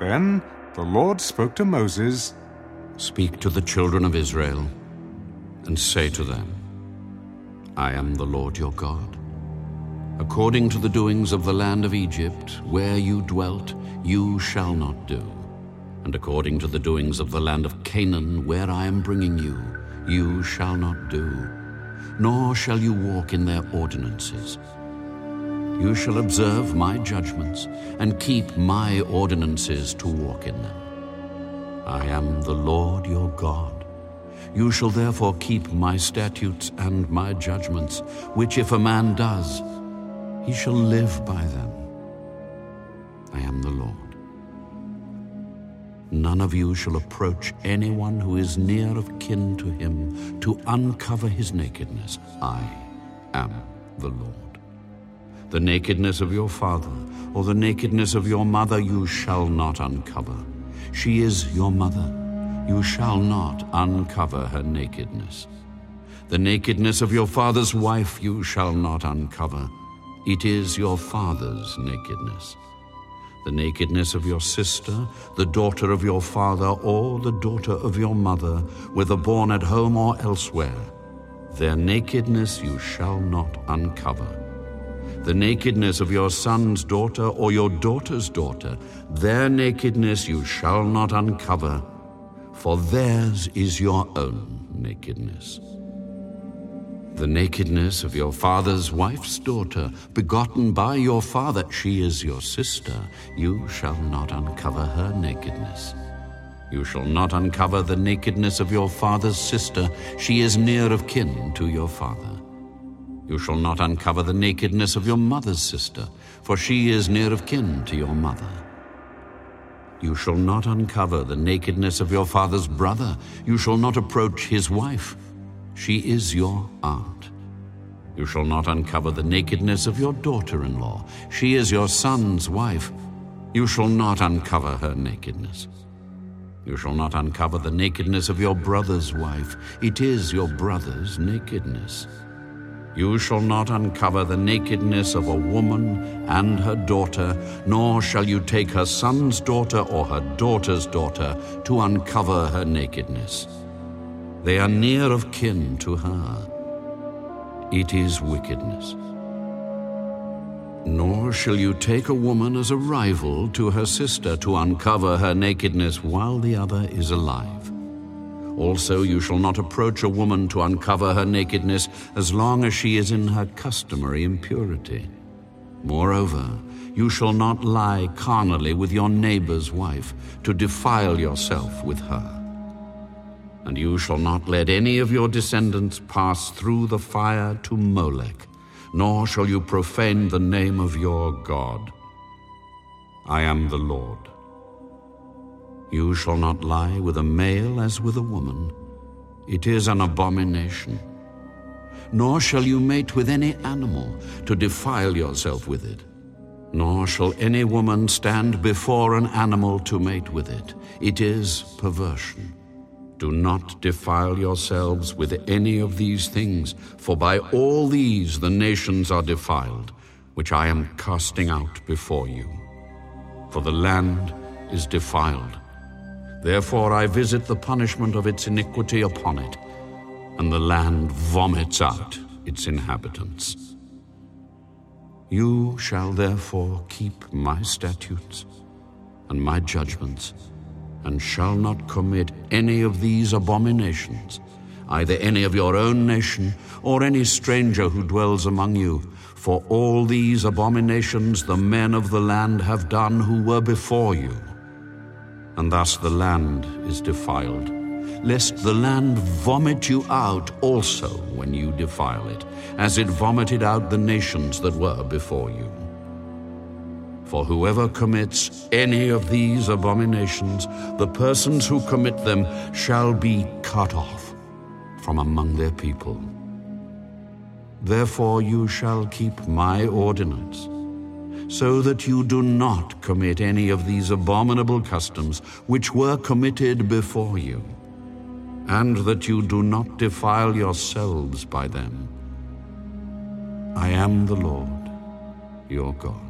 Then the Lord spoke to Moses Speak to the children of Israel and say to them, I am the Lord your God. According to the doings of the land of Egypt, where you dwelt, you shall not do. And according to the doings of the land of Canaan, where I am bringing you, you shall not do. Nor shall you walk in their ordinances. You shall observe my judgments and keep my ordinances to walk in them. I am the Lord your God. You shall therefore keep my statutes and my judgments, which if a man does, he shall live by them. I am the Lord. None of you shall approach anyone who is near of kin to him to uncover his nakedness. I am the Lord. The nakedness of your father or the nakedness of your mother you shall not uncover. She is your mother. You shall not uncover her nakedness. The nakedness of your father's wife you shall not uncover. It is your father's nakedness. The nakedness of your sister, the daughter of your father, or the daughter of your mother, whether born at home or elsewhere, their nakedness you shall not uncover. The nakedness of your son's daughter or your daughter's daughter, their nakedness you shall not uncover, for theirs is your own nakedness the nakedness of your father's wife's daughter, begotten by your father, she is your sister, you shall not uncover her nakedness. You shall not uncover the nakedness of your father's sister, she is near of kin to your father. You shall not uncover the nakedness of your mother's sister, for she is near of kin to your mother. You shall not uncover the nakedness of your father's brother, you shall not approach his wife she is your aunt. You shall not uncover the nakedness of your daughter in law. She is your son's wife. You shall not uncover her nakedness. You shall not uncover the nakedness of your brother's wife. It is your brother's nakedness. You shall not uncover the nakedness of a woman and her daughter, nor shall you take her son's daughter or her daughter's daughter to uncover her nakedness. They are near of kin to her. It is wickedness. Nor shall you take a woman as a rival to her sister to uncover her nakedness while the other is alive. Also, you shall not approach a woman to uncover her nakedness as long as she is in her customary impurity. Moreover, you shall not lie carnally with your neighbor's wife to defile yourself with her. And you shall not let any of your descendants pass through the fire to Molech, nor shall you profane the name of your God. I am the Lord. You shall not lie with a male as with a woman. It is an abomination. Nor shall you mate with any animal to defile yourself with it. Nor shall any woman stand before an animal to mate with it. It is perversion. Do not defile yourselves with any of these things, for by all these the nations are defiled, which I am casting out before you. For the land is defiled. Therefore I visit the punishment of its iniquity upon it, and the land vomits out its inhabitants. You shall therefore keep my statutes and my judgments and shall not commit any of these abominations, either any of your own nation or any stranger who dwells among you. For all these abominations the men of the land have done who were before you. And thus the land is defiled, lest the land vomit you out also when you defile it, as it vomited out the nations that were before you. For whoever commits any of these abominations, the persons who commit them shall be cut off from among their people. Therefore you shall keep my ordinance, so that you do not commit any of these abominable customs which were committed before you, and that you do not defile yourselves by them. I am the Lord, your God.